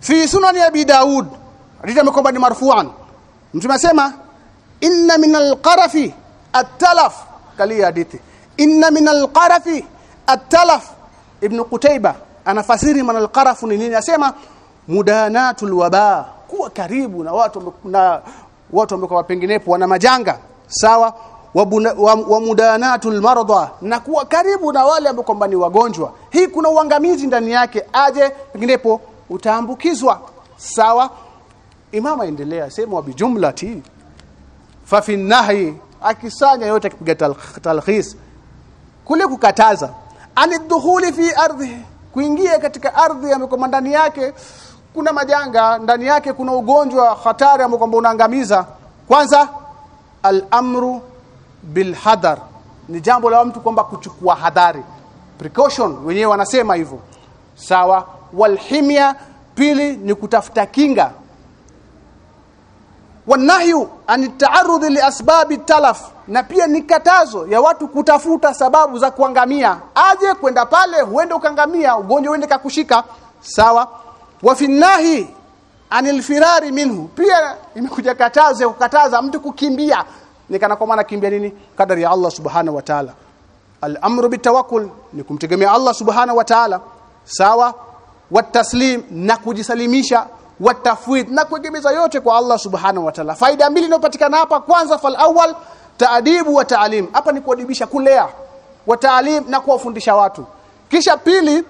fi sunani abi daud hadithi kwamba ni marfu'an. Mtume asema inna min alqarafi at-talaf. Kalia hadithi. Inna min alqarafi at-talaf. Ibn qutaiba anafasiri man alqarafu ni nini? Asema mudanatul waba. Kuwa karibu na watu na watu ambao penginepo wana majanga. Sawa? Wa, wa, wa mudanatul marada na kuwa karibu na wale ambao kwamba ni wagonjwa. Hii kuna uangamizi ndani yake aje penginepo utaambukizwa. Sawa? Imama endelea sema bijumlati fa fi nahi akisanya yote akipiga talkhis kule kukataza. Anidhuhuli fi ardhi kuingia katika ardhi ambayo ndani yake kuna majanga ndani yake kuna ugonjwa hatari ambao kwamba unaangamiza. Kwanza al-amru bil hadar ni jambo la mtu kwamba kuchukua hadhari. Precaution wenyewe wanasema hivyo. Sawa walhimya pili ni kutafuta kinga. Wanahyu anitaarudhi liasbabi li asbabi talaf na pia ni katazo ya watu kutafuta sababu za kuangamia. Aje kwenda pale huende ukangamia ugonjwa uende kakushika. Sawa? Wa finnahi anilfirari minhu pia imekuja katazo ya kukataza mtu kukimbia. Nikana kwa maana kimbia nini? Kadari ya Allah subhanahu wa ta'ala. Al-amru bitawakkul ni kumtegemea Allah subhanahu wa ta'ala. Sawa wataslim na kujisalimisha watafwid na kuegemeza yote kwa Allah subhanahu wa ta'ala. Faida mbili inayopatikana hapa kwanza fal awwal taadibu wa taalim hapa ni kuadibisha kulea wa taalim na kuwafundisha watu. Kisha pili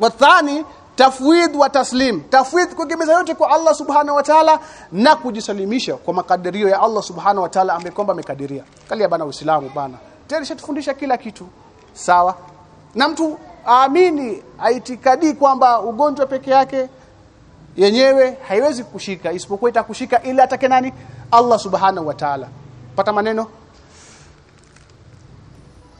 wathani tafwid wa taslim. Tafwid kuegemeza yote kwa Allah subhanahu wa ta'ala na kujisalimisha kwa makadirio ya Allah subhanahu wa ta'ala ambaye kwamba amekadiria. Kalia bana uislamu bana. Tayari shatufundisha kila kitu. Sawa? Na mtu aamini aitikadi kwamba ugonjwa peke yake yenyewe haiwezi kushika isipokuwa itakushika ila atake nani? Allah subhanahu wa ta'ala. Pata maneno